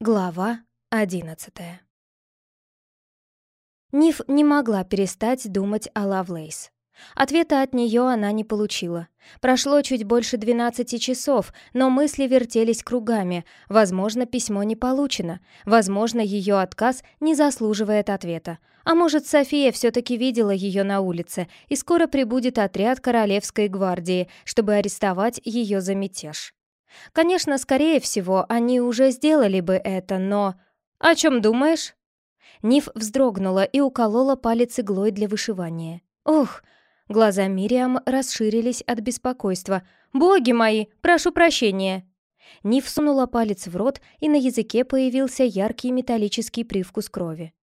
Глава одиннадцатая Ниф не могла перестать думать о Лавлейс. Ответа от нее она не получила. Прошло чуть больше 12 часов, но мысли вертелись кругами. Возможно, письмо не получено. Возможно, ее отказ не заслуживает ответа. А может, София все-таки видела ее на улице, и скоро прибудет отряд Королевской гвардии, чтобы арестовать ее за мятеж. Конечно, скорее всего, они уже сделали бы это, но... «О чем думаешь?» Ниф вздрогнула и уколола палец иглой для вышивания. «Ух!» Глаза Мириам расширились от беспокойства. «Боги мои, прошу прощения!» Ниф сунула палец в рот, и на языке появился яркий металлический привкус крови.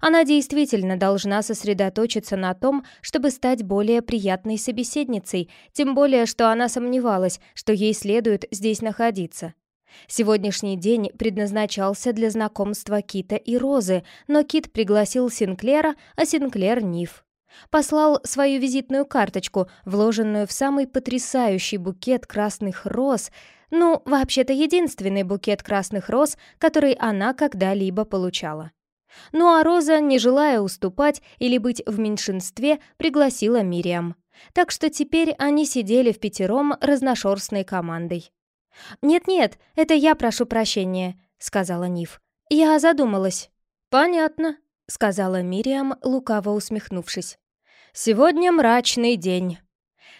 Она действительно должна сосредоточиться на том, чтобы стать более приятной собеседницей, тем более, что она сомневалась, что ей следует здесь находиться. Сегодняшний день предназначался для знакомства Кита и Розы, но Кит пригласил Синклера, а Синклер — Ниф. Послал свою визитную карточку, вложенную в самый потрясающий букет красных роз, ну, вообще-то единственный букет красных роз, который она когда-либо получала. Ну а Роза, не желая уступать или быть в меньшинстве, пригласила Мириам. Так что теперь они сидели в пятером разношерстной командой. «Нет-нет, это я прошу прощения», — сказала Ниф. «Я задумалась». «Понятно», — сказала Мириам, лукаво усмехнувшись. «Сегодня мрачный день».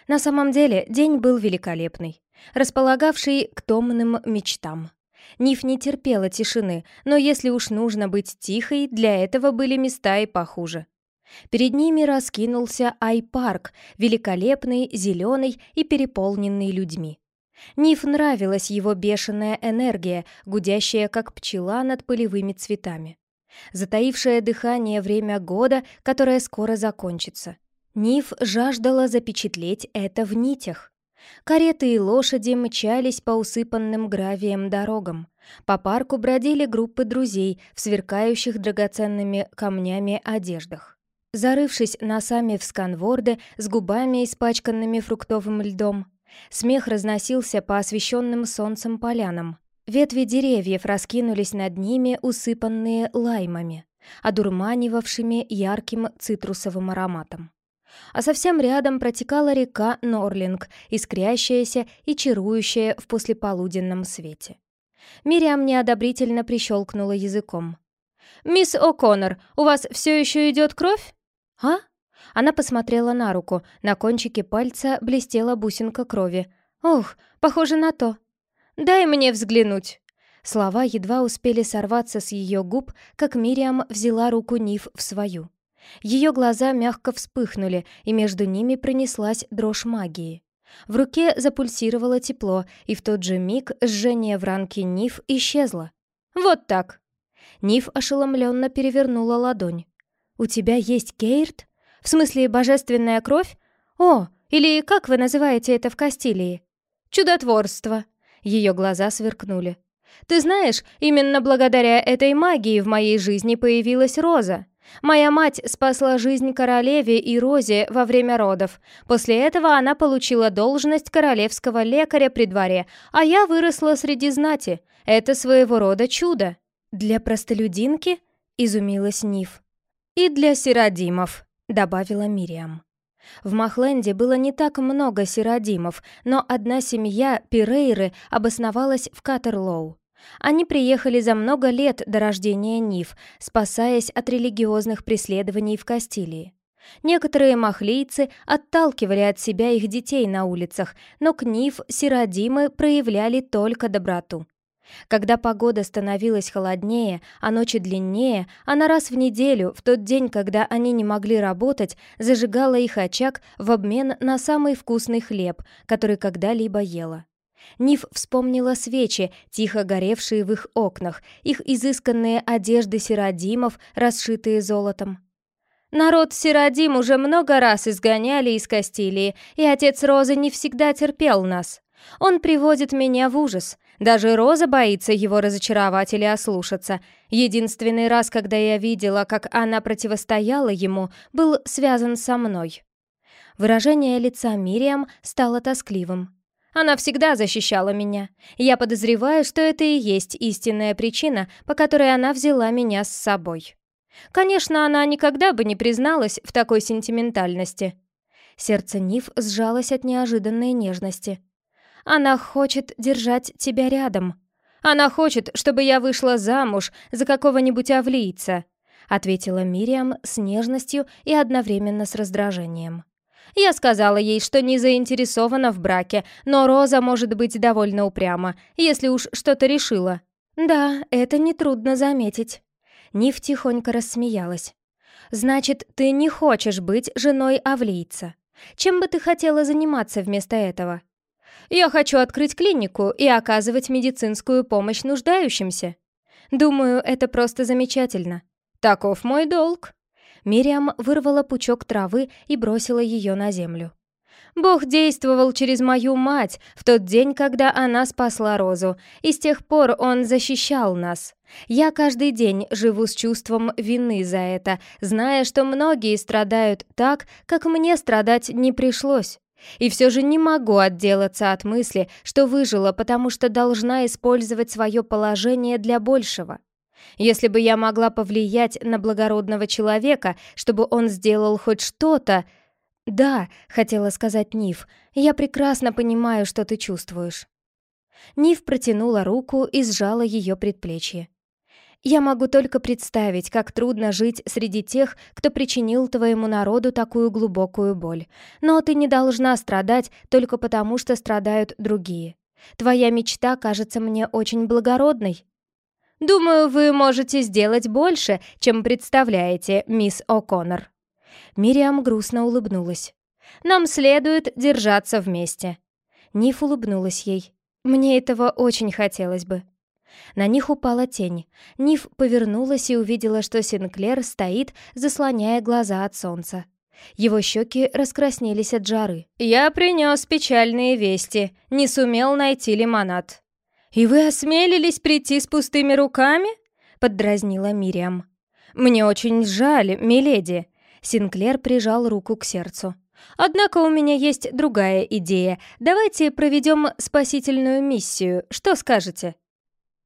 На самом деле день был великолепный, располагавший к томным мечтам. Ниф не терпела тишины, но если уж нужно быть тихой, для этого были места и похуже. Перед ними раскинулся Ай-парк, великолепный, зеленый и переполненный людьми. Ниф нравилась его бешеная энергия, гудящая как пчела над полевыми цветами. Затаившее дыхание время года, которое скоро закончится. Ниф жаждала запечатлеть это в нитях. Кареты и лошади мчались по усыпанным гравием дорогам. По парку бродили группы друзей в сверкающих драгоценными камнями одеждах. Зарывшись носами в сканворды с губами, испачканными фруктовым льдом, смех разносился по освещенным солнцем полянам. Ветви деревьев раскинулись над ними, усыпанные лаймами, одурманивавшими ярким цитрусовым ароматом а совсем рядом протекала река Норлинг, искрящаяся и чарующая в послеполуденном свете. Мириам неодобрительно прищелкнула языком. «Мисс О'Коннор, у вас все еще идет кровь?» «А?» Она посмотрела на руку, на кончике пальца блестела бусинка крови. «Ох, похоже на то!» «Дай мне взглянуть!» Слова едва успели сорваться с ее губ, как Мириам взяла руку Нив в свою. Ее глаза мягко вспыхнули, и между ними пронеслась дрожь магии. В руке запульсировало тепло, и в тот же миг жжение в ранке Ниф исчезло. «Вот так!» Ниф ошеломленно перевернула ладонь. «У тебя есть Кейрт? В смысле, божественная кровь? О, или как вы называете это в Кастилии?» «Чудотворство!» Ее глаза сверкнули. «Ты знаешь, именно благодаря этой магии в моей жизни появилась Роза. Моя мать спасла жизнь королеве и Розе во время родов. После этого она получила должность королевского лекаря при дворе, а я выросла среди знати. Это своего рода чудо. Для простолюдинки? Изумилась Ниф. И для сиродимов, добавила Мириам. В Махленде было не так много сиродимов, но одна семья, Пирейры, обосновалась в Катерлоу. Они приехали за много лет до рождения Ниф, спасаясь от религиозных преследований в Кастилии. Некоторые махлийцы отталкивали от себя их детей на улицах, но к Ниф сиродимы проявляли только доброту. Когда погода становилась холоднее, а ночи длиннее, она раз в неделю, в тот день, когда они не могли работать, зажигала их очаг в обмен на самый вкусный хлеб, который когда-либо ела. Ниф вспомнила свечи, тихо горевшие в их окнах, их изысканные одежды сиродимов, расшитые золотом. Народ Сиродим уже много раз изгоняли из Кастилии, и отец Розы не всегда терпел нас. Он приводит меня в ужас. Даже Роза боится его разочаровать или ослушаться. Единственный раз, когда я видела, как она противостояла ему, был связан со мной. Выражение лица Мириам стало тоскливым. Она всегда защищала меня. Я подозреваю, что это и есть истинная причина, по которой она взяла меня с собой. Конечно, она никогда бы не призналась в такой сентиментальности. Сердце Ниф сжалось от неожиданной нежности. Она хочет держать тебя рядом. Она хочет, чтобы я вышла замуж за какого-нибудь авлийца, ответила Мириам с нежностью и одновременно с раздражением. Я сказала ей, что не заинтересована в браке, но Роза может быть довольно упряма, если уж что-то решила. Да, это нетрудно заметить. Ниф тихонько рассмеялась. «Значит, ты не хочешь быть женой авлийца. Чем бы ты хотела заниматься вместо этого?» «Я хочу открыть клинику и оказывать медицинскую помощь нуждающимся. Думаю, это просто замечательно. Таков мой долг». Мириам вырвала пучок травы и бросила ее на землю. Бог действовал через мою мать в тот день, когда она спасла Розу, и с тех пор он защищал нас. Я каждый день живу с чувством вины за это, зная, что многие страдают так, как мне страдать не пришлось. И все же не могу отделаться от мысли, что выжила, потому что должна использовать свое положение для большего. Если бы я могла повлиять на благородного человека, чтобы он сделал хоть что-то, «Да», — хотела сказать Ниф, — «я прекрасно понимаю, что ты чувствуешь». Ниф протянула руку и сжала ее предплечье. «Я могу только представить, как трудно жить среди тех, кто причинил твоему народу такую глубокую боль. Но ты не должна страдать только потому, что страдают другие. Твоя мечта кажется мне очень благородной». «Думаю, вы можете сделать больше, чем представляете, мисс О'Коннор», Мириам грустно улыбнулась. «Нам следует держаться вместе». Ниф улыбнулась ей. «Мне этого очень хотелось бы». На них упала тень. Ниф повернулась и увидела, что Синклер стоит, заслоняя глаза от солнца. Его щеки раскраснелись от жары. «Я принес печальные вести. Не сумел найти лимонад». «И вы осмелились прийти с пустыми руками?» — поддразнила Мириам. «Мне очень жаль, миледи», Синклер прижал руку к сердцу. «Однако у меня есть другая идея. Давайте проведем спасительную миссию. Что скажете?»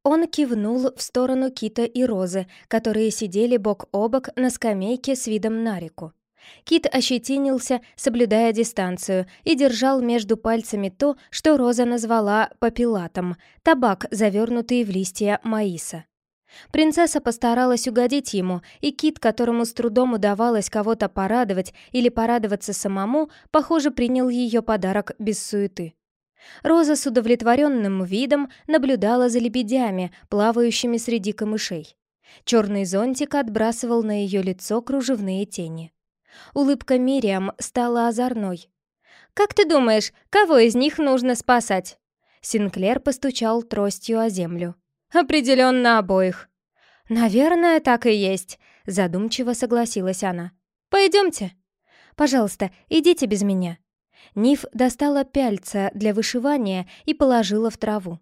Он кивнул в сторону Кита и Розы, которые сидели бок о бок на скамейке с видом на реку. Кит ощетинился, соблюдая дистанцию, и держал между пальцами то, что Роза назвала папилатом — табак, завернутый в листья маиса. Принцесса постаралась угодить ему, и Кит, которому с трудом удавалось кого-то порадовать или порадоваться самому, похоже, принял ее подарок без суеты. Роза с удовлетворенным видом наблюдала за лебедями, плавающими среди камышей. Черный зонтик отбрасывал на ее лицо кружевные тени. Улыбка Мириам стала озорной. «Как ты думаешь, кого из них нужно спасать?» Синклер постучал тростью о землю. «Определенно обоих». «Наверное, так и есть», — задумчиво согласилась она. «Пойдемте». «Пожалуйста, идите без меня». Ниф достала пяльца для вышивания и положила в траву.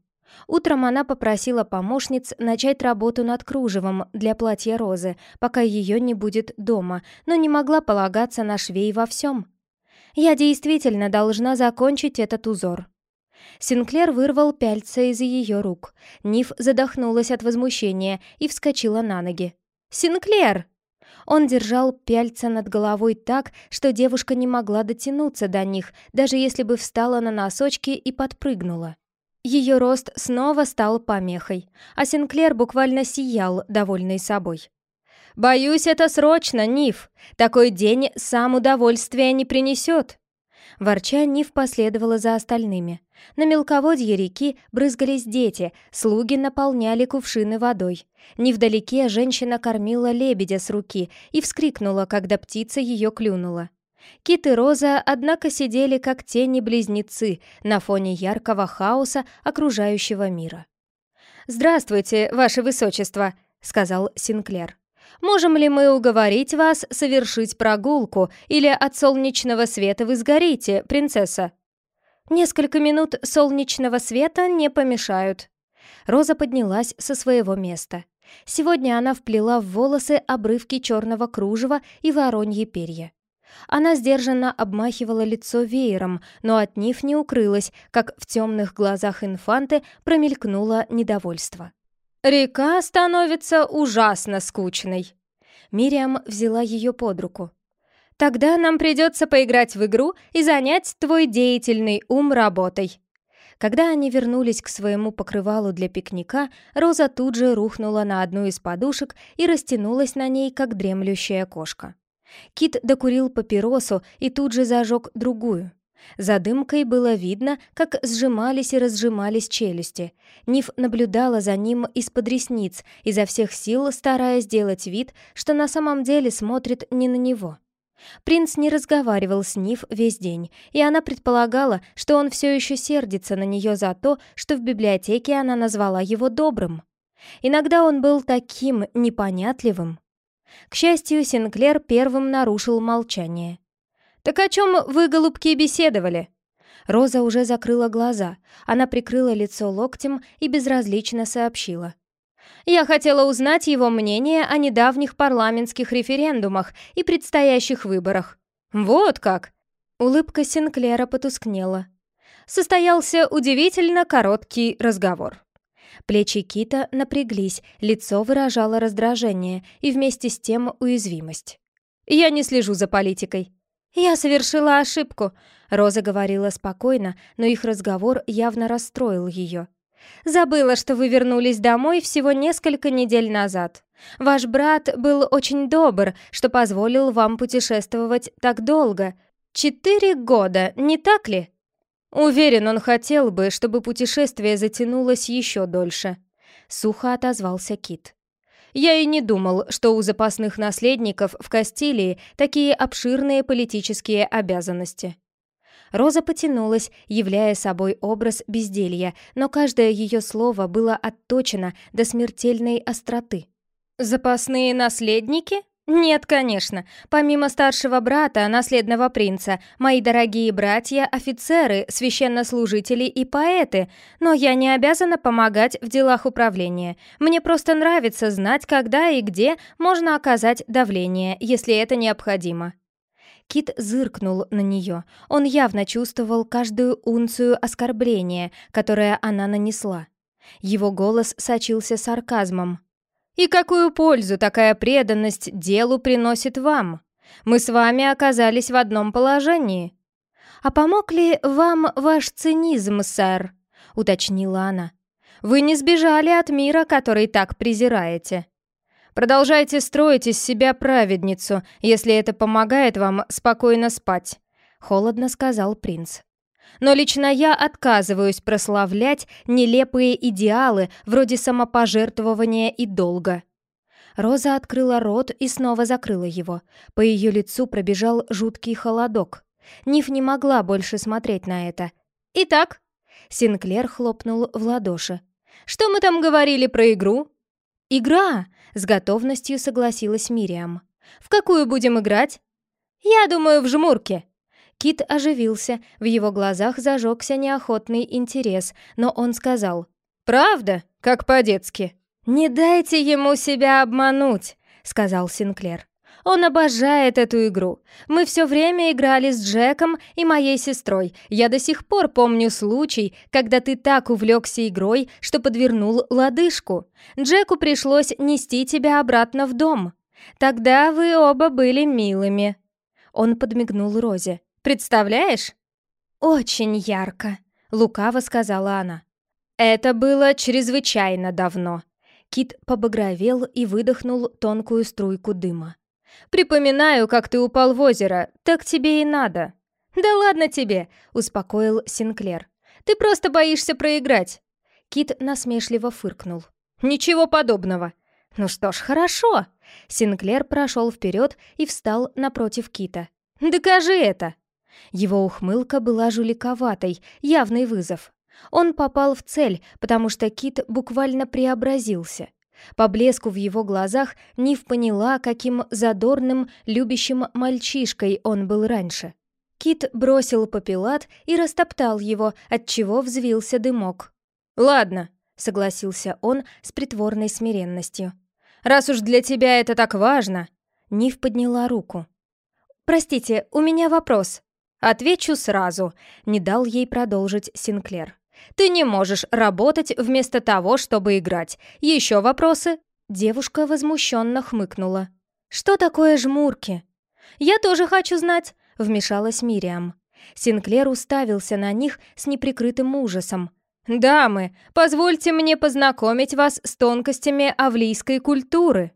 Утром она попросила помощниц начать работу над кружевом для платья Розы, пока ее не будет дома, но не могла полагаться на швей во всем. «Я действительно должна закончить этот узор», Синклер вырвал пяльца из ее рук. Ниф задохнулась от возмущения и вскочила на ноги. «Синклер!» Он держал пяльца над головой так, что девушка не могла дотянуться до них, даже если бы встала на носочки и подпрыгнула. Ее рост снова стал помехой, а Синклер буквально сиял, довольный собой. «Боюсь, это срочно, Ниф. Такой день сам удовольствия не принесет». Ворча, Ниф последовала за остальными. На мелководье реки брызгались дети, слуги наполняли кувшины водой. Невдалеке женщина кормила лебедя с руки и вскрикнула, когда птица ее клюнула. Кит и Роза, однако, сидели как тени-близнецы на фоне яркого хаоса окружающего мира. «Здравствуйте, ваше высочество», — сказал Синклер. Можем ли мы уговорить вас совершить прогулку, или от солнечного света вы сгорите, принцесса?» «Несколько минут солнечного света не помешают». Роза поднялась со своего места. Сегодня она вплела в волосы обрывки черного кружева и вороньи перья. Она сдержанно обмахивала лицо веером, но от Ниф не укрылась, как в темных глазах инфанты промелькнуло недовольство. «Река становится ужасно скучной!» Мириам взяла ее под руку. «Тогда нам придется поиграть в игру и занять твой деятельный ум работой». Когда они вернулись к своему покрывалу для пикника, Роза тут же рухнула на одну из подушек и растянулась на ней, как дремлющая кошка. Кит докурил папиросу и тут же зажег другую. За дымкой было видно, как сжимались и разжимались челюсти. Ниф наблюдала за ним из-под ресниц, изо всех сил стараясь сделать вид, что на самом деле смотрит не на него. Принц не разговаривал с Ниф весь день, и она предполагала, что он все еще сердится на нее за то, что в библиотеке она назвала его добрым. Иногда он был таким непонятливым. К счастью, Синклер первым нарушил молчание. «Так о чем вы, голубки, беседовали?» Роза уже закрыла глаза. Она прикрыла лицо локтем и безразлично сообщила. «Я хотела узнать его мнение о недавних парламентских референдумах и предстоящих выборах». «Вот как!» Улыбка Синклера потускнела. Состоялся удивительно короткий разговор. Плечи Кита напряглись, лицо выражало раздражение и вместе с тем уязвимость. «Я не слежу за политикой», «Я совершила ошибку», — Роза говорила спокойно, но их разговор явно расстроил ее. «Забыла, что вы вернулись домой всего несколько недель назад. Ваш брат был очень добр, что позволил вам путешествовать так долго. Четыре года, не так ли?» «Уверен, он хотел бы, чтобы путешествие затянулось еще дольше», — сухо отозвался Кит. Я и не думал, что у запасных наследников в Кастилии такие обширные политические обязанности. Роза потянулась, являя собой образ безделья, но каждое ее слово было отточено до смертельной остроты. «Запасные наследники?» «Нет, конечно. Помимо старшего брата, наследного принца, мои дорогие братья — офицеры, священнослужители и поэты, но я не обязана помогать в делах управления. Мне просто нравится знать, когда и где можно оказать давление, если это необходимо». Кит зыркнул на нее. Он явно чувствовал каждую унцию оскорбления, которое она нанесла. Его голос сочился сарказмом. И какую пользу такая преданность делу приносит вам? Мы с вами оказались в одном положении. А помог ли вам ваш цинизм, сэр? уточнила она. Вы не сбежали от мира, который так презираете. Продолжайте строить из себя праведницу, если это помогает вам спокойно спать, холодно сказал принц. Но лично я отказываюсь прославлять нелепые идеалы вроде самопожертвования и долга. Роза открыла рот и снова закрыла его. По ее лицу пробежал жуткий холодок. Ниф не могла больше смотреть на это. «Итак», — Синклер хлопнул в ладоши. «Что мы там говорили про игру?» «Игра!» — с готовностью согласилась Мириам. «В какую будем играть?» «Я думаю, в жмурке», Кит оживился, в его глазах зажегся неохотный интерес, но он сказал «Правда? Как по-детски». «Не дайте ему себя обмануть», — сказал Синклер. «Он обожает эту игру. Мы все время играли с Джеком и моей сестрой. Я до сих пор помню случай, когда ты так увлекся игрой, что подвернул лодыжку. Джеку пришлось нести тебя обратно в дом. Тогда вы оба были милыми». Он подмигнул Розе. Представляешь?» «Очень ярко», — лукаво сказала она. «Это было чрезвычайно давно». Кит побагровел и выдохнул тонкую струйку дыма. «Припоминаю, как ты упал в озеро. Так тебе и надо». «Да ладно тебе», — успокоил Синклер. «Ты просто боишься проиграть». Кит насмешливо фыркнул. «Ничего подобного». «Ну что ж, хорошо». Синклер прошел вперед и встал напротив Кита. «Докажи это!» Его ухмылка была жуликоватой, явный вызов. Он попал в цель, потому что Кит буквально преобразился. По блеску в его глазах Нив поняла, каким задорным, любящим мальчишкой он был раньше. Кит бросил попелат и растоптал его, отчего взвился дымок. «Ладно», — согласился он с притворной смиренностью. «Раз уж для тебя это так важно...» Нив подняла руку. «Простите, у меня вопрос». «Отвечу сразу», — не дал ей продолжить Синклер. «Ты не можешь работать вместо того, чтобы играть. Еще вопросы?» Девушка возмущенно хмыкнула. «Что такое жмурки?» «Я тоже хочу знать», — вмешалась Мириам. Синклер уставился на них с неприкрытым ужасом. «Дамы, позвольте мне познакомить вас с тонкостями авлийской культуры».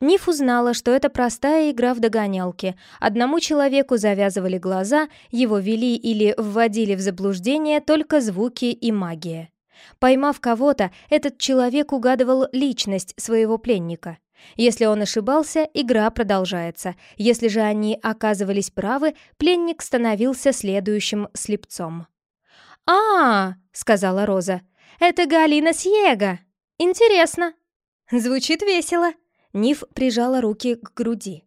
Ниф узнала, что это простая игра в догонялки. Одному человеку завязывали глаза, его вели или вводили в заблуждение только звуки и магия. Поймав кого-то, этот человек угадывал личность своего пленника. Если он ошибался, игра продолжается. Если же они оказывались правы, пленник становился следующим слепцом. «А, -а — сказала Роза, — это Галина Сьега. Интересно». «Звучит весело», Ниф прижала руки к груди.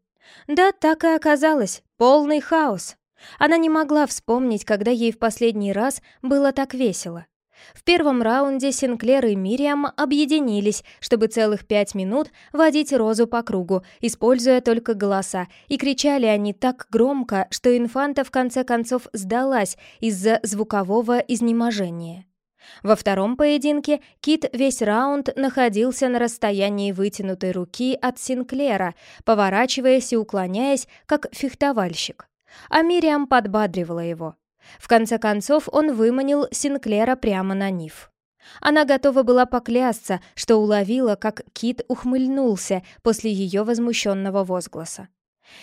Да, так и оказалось. Полный хаос. Она не могла вспомнить, когда ей в последний раз было так весело. В первом раунде Синклер и Мириам объединились, чтобы целых пять минут водить Розу по кругу, используя только голоса, и кричали они так громко, что инфанта в конце концов сдалась из-за звукового изнеможения. Во втором поединке Кит весь раунд находился на расстоянии вытянутой руки от Синклера, поворачиваясь и уклоняясь, как фехтовальщик. А Мириам подбадривала его. В конце концов он выманил Синклера прямо на Ниф. Она готова была поклясться, что уловила, как Кит ухмыльнулся после ее возмущенного возгласа.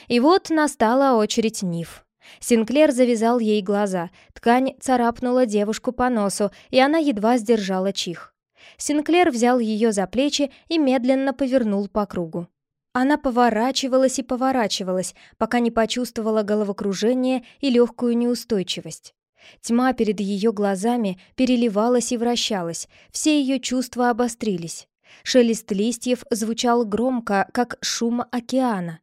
И вот настала очередь Ниф. Синклер завязал ей глаза, ткань царапнула девушку по носу, и она едва сдержала чих. Синклер взял ее за плечи и медленно повернул по кругу. Она поворачивалась и поворачивалась, пока не почувствовала головокружение и легкую неустойчивость. Тьма перед ее глазами переливалась и вращалась, все ее чувства обострились. Шелест листьев звучал громко, как шум океана.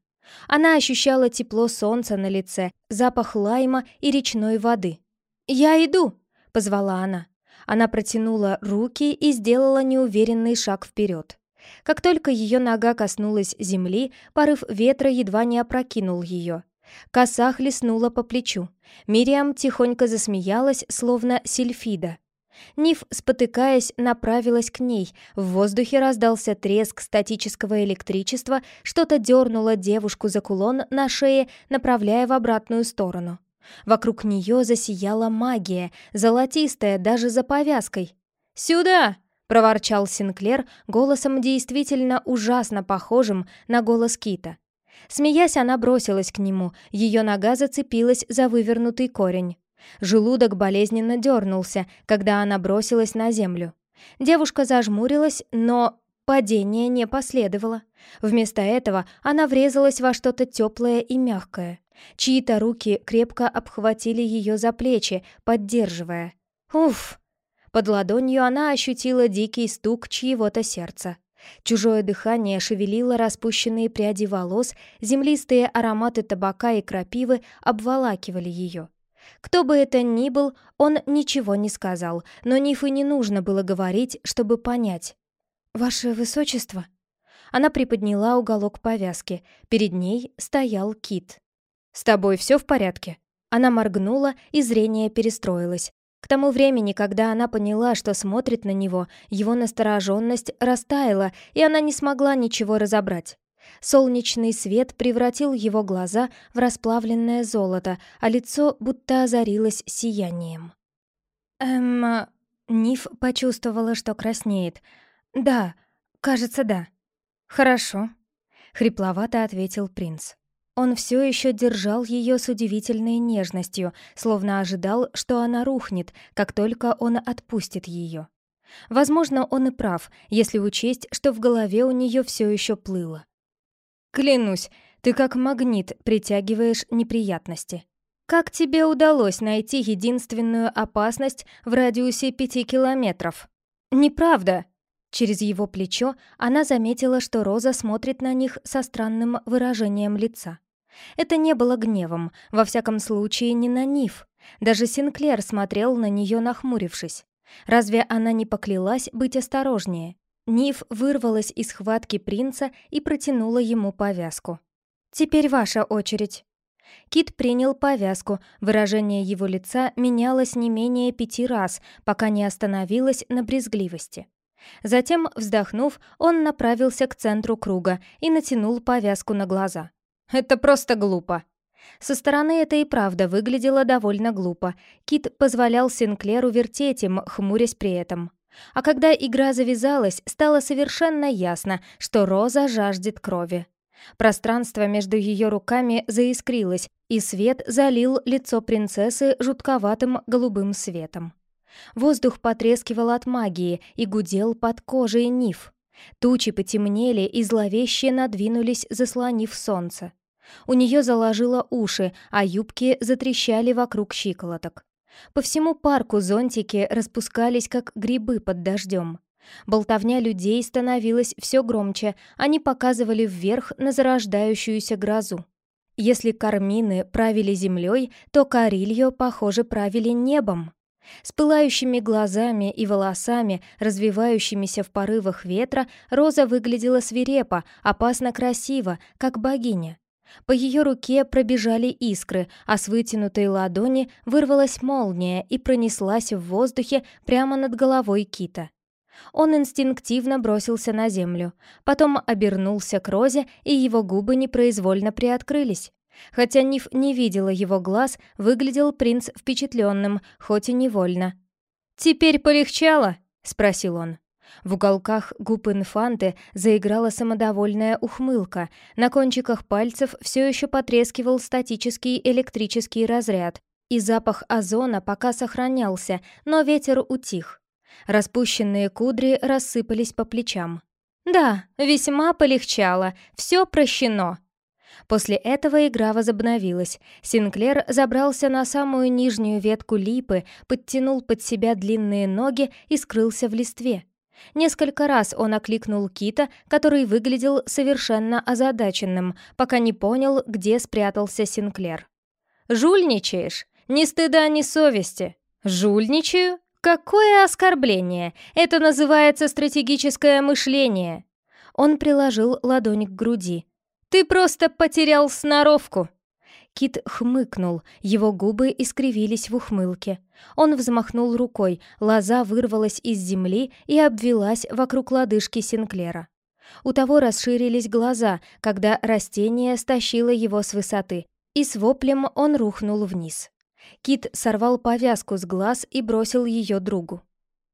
Она ощущала тепло солнца на лице, запах лайма и речной воды. «Я иду!» — позвала она. Она протянула руки и сделала неуверенный шаг вперед. Как только ее нога коснулась земли, порыв ветра едва не опрокинул ее. Коса хлестнула по плечу. Мириам тихонько засмеялась, словно сильфида. Ниф, спотыкаясь, направилась к ней. В воздухе раздался треск статического электричества, что-то дернуло девушку за кулон на шее, направляя в обратную сторону. Вокруг нее засияла магия, золотистая даже за повязкой. «Сюда!» — проворчал Синклер голосом действительно ужасно похожим на голос Кита. Смеясь, она бросилась к нему, ее нога зацепилась за вывернутый корень. Желудок болезненно дернулся, когда она бросилась на землю. Девушка зажмурилась, но падение не последовало. Вместо этого она врезалась во что-то теплое и мягкое. Чьи-то руки крепко обхватили ее за плечи, поддерживая. Уф! Под ладонью она ощутила дикий стук чьего-то сердца. Чужое дыхание шевелило распущенные пряди волос, землистые ароматы табака и крапивы обволакивали ее. Кто бы это ни был, он ничего не сказал, но Нифы не нужно было говорить, чтобы понять. «Ваше высочество?» Она приподняла уголок повязки. Перед ней стоял кит. «С тобой все в порядке?» Она моргнула, и зрение перестроилось. К тому времени, когда она поняла, что смотрит на него, его настороженность растаяла, и она не смогла ничего разобрать. Солнечный свет превратил его глаза в расплавленное золото, а лицо будто озарилось сиянием. «Эм...» Ниф почувствовала, что краснеет. «Да, кажется, да». «Хорошо», — хрипловато ответил принц. Он все еще держал ее с удивительной нежностью, словно ожидал, что она рухнет, как только он отпустит ее. Возможно, он и прав, если учесть, что в голове у нее все еще плыло. Клянусь, ты как магнит притягиваешь неприятности. Как тебе удалось найти единственную опасность в радиусе пяти километров? Неправда. Через его плечо она заметила, что Роза смотрит на них со странным выражением лица. Это не было гневом, во всяком случае не на Ниф. Даже Синклер смотрел на нее, нахмурившись. Разве она не поклялась быть осторожнее? Ниф вырвалась из схватки принца и протянула ему повязку. «Теперь ваша очередь». Кит принял повязку, выражение его лица менялось не менее пяти раз, пока не остановилось на брезгливости. Затем, вздохнув, он направился к центру круга и натянул повязку на глаза. «Это просто глупо!» Со стороны это и правда выглядело довольно глупо. Кит позволял Синклеру вертеть им, хмурясь при этом. А когда игра завязалась, стало совершенно ясно, что Роза жаждет крови. Пространство между ее руками заискрилось, и свет залил лицо принцессы жутковатым голубым светом. Воздух потрескивал от магии и гудел под кожей Ниф. Тучи потемнели и зловеще надвинулись, заслонив солнце. У нее заложило уши, а юбки затрещали вокруг щиколоток. По всему парку зонтики распускались, как грибы под дождем. Болтовня людей становилась все громче, они показывали вверх на зарождающуюся грозу. Если кармины правили землей, то Карильо, похоже, правили небом. С пылающими глазами и волосами, развивающимися в порывах ветра, Роза выглядела свирепо, опасно красиво, как богиня. По ее руке пробежали искры, а с вытянутой ладони вырвалась молния и пронеслась в воздухе прямо над головой кита. Он инстинктивно бросился на землю, потом обернулся к Розе, и его губы непроизвольно приоткрылись. Хотя Ниф не видела его глаз, выглядел принц впечатленным, хоть и невольно. «Теперь полегчало?» — спросил он. В уголках губ инфанты заиграла самодовольная ухмылка, на кончиках пальцев все еще потрескивал статический электрический разряд, и запах озона пока сохранялся, но ветер утих. Распущенные кудри рассыпались по плечам. «Да, весьма полегчало, все прощено», После этого игра возобновилась. Синклер забрался на самую нижнюю ветку липы, подтянул под себя длинные ноги и скрылся в листве. Несколько раз он окликнул Кита, который выглядел совершенно озадаченным, пока не понял, где спрятался Синклер. «Жульничаешь? Ни стыда, ни совести!» «Жульничаю? Какое оскорбление! Это называется стратегическое мышление!» Он приложил ладонь к груди. «Ты просто потерял сноровку!» Кит хмыкнул, его губы искривились в ухмылке. Он взмахнул рукой, лоза вырвалась из земли и обвелась вокруг лодыжки Синклера. У того расширились глаза, когда растение стащило его с высоты, и с воплем он рухнул вниз. Кит сорвал повязку с глаз и бросил ее другу.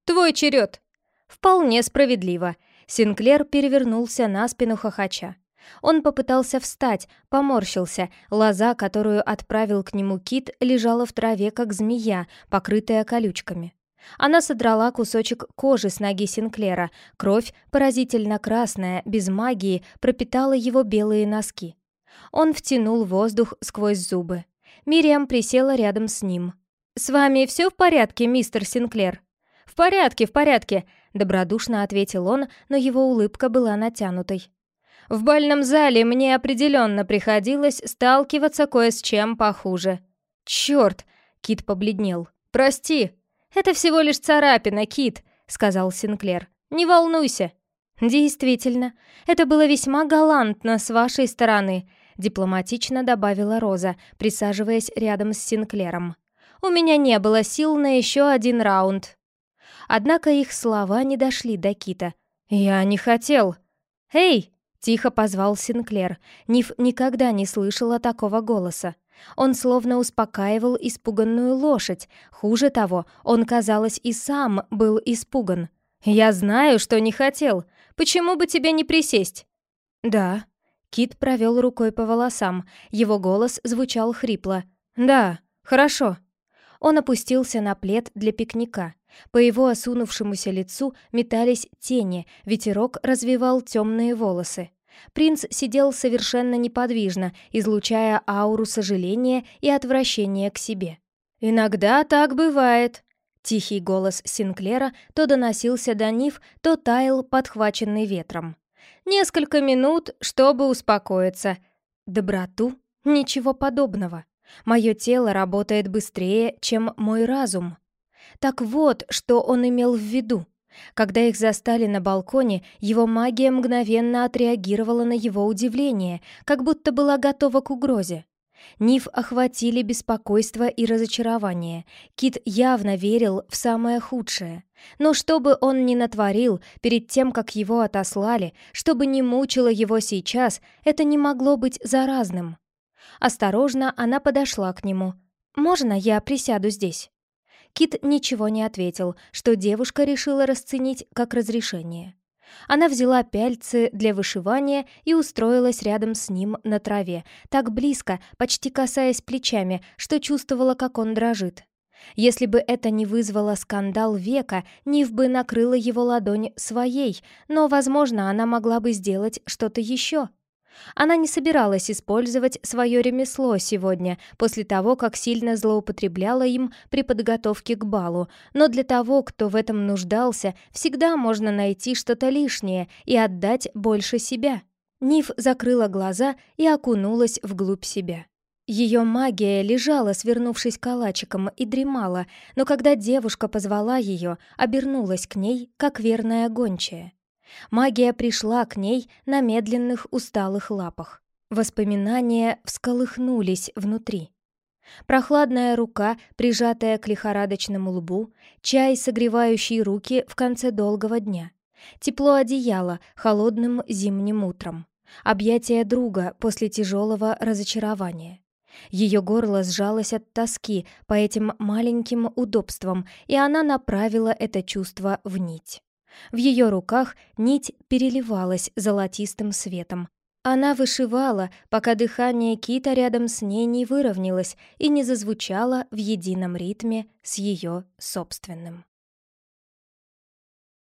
«Твой черед!» «Вполне справедливо!» Синклер перевернулся на спину хохоча. Он попытался встать, поморщился. Лоза, которую отправил к нему кит, лежала в траве, как змея, покрытая колючками. Она содрала кусочек кожи с ноги Синклера. Кровь, поразительно красная, без магии, пропитала его белые носки. Он втянул воздух сквозь зубы. Мириам присела рядом с ним. «С вами все в порядке, мистер Синклер?» «В порядке, в порядке», — добродушно ответил он, но его улыбка была натянутой. В бальном зале мне определенно приходилось сталкиваться кое с чем похуже. Черт! Кит побледнел. Прости. Это всего лишь царапина, Кит, сказал Синклер. Не волнуйся. Действительно, это было весьма галантно с вашей стороны, дипломатично добавила Роза, присаживаясь рядом с Синклером. У меня не было сил на еще один раунд. Однако их слова не дошли до Кита. «Я не хотел». «Эй!» Тихо позвал Синклер. Ниф никогда не слышала такого голоса. Он словно успокаивал испуганную лошадь. Хуже того, он, казалось, и сам был испуган. «Я знаю, что не хотел. Почему бы тебе не присесть?» «Да». Кит провел рукой по волосам. Его голос звучал хрипло. «Да, хорошо». Он опустился на плед для пикника. По его осунувшемуся лицу метались тени, ветерок развивал темные волосы. Принц сидел совершенно неподвижно, излучая ауру сожаления и отвращения к себе. «Иногда так бывает», Тихий голос Синклера то доносился до Нив, то таял, подхваченный ветром. «Несколько минут, чтобы успокоиться. Доброту? Ничего подобного. Мое тело работает быстрее, чем мой разум. Так вот, что он имел в виду. Когда их застали на балконе, его магия мгновенно отреагировала на его удивление, как будто была готова к угрозе. Нив охватили беспокойство и разочарование. Кит явно верил в самое худшее. Но что бы он ни натворил перед тем, как его отослали, что бы ни мучило его сейчас, это не могло быть заразным. Осторожно она подошла к нему. «Можно я присяду здесь?» Кит ничего не ответил, что девушка решила расценить как разрешение. Она взяла пяльцы для вышивания и устроилась рядом с ним на траве, так близко, почти касаясь плечами, что чувствовала, как он дрожит. Если бы это не вызвало скандал века, Нив бы накрыла его ладонь своей, но, возможно, она могла бы сделать что-то еще. Она не собиралась использовать свое ремесло сегодня, после того, как сильно злоупотребляла им при подготовке к балу, но для того, кто в этом нуждался, всегда можно найти что-то лишнее и отдать больше себя. Ниф закрыла глаза и окунулась вглубь себя. Ее магия лежала, свернувшись калачиком, и дремала, но когда девушка позвала ее, обернулась к ней, как верная гончая. Магия пришла к ней на медленных усталых лапах. Воспоминания всколыхнулись внутри. Прохладная рука, прижатая к лихорадочному лбу, чай, согревающий руки в конце долгого дня, тепло одеяла холодным зимним утром, объятия друга после тяжелого разочарования. Ее горло сжалось от тоски по этим маленьким удобствам, и она направила это чувство в нить. В ее руках нить переливалась золотистым светом. Она вышивала, пока дыхание кита рядом с ней не выровнялось и не зазвучало в едином ритме с ее собственным.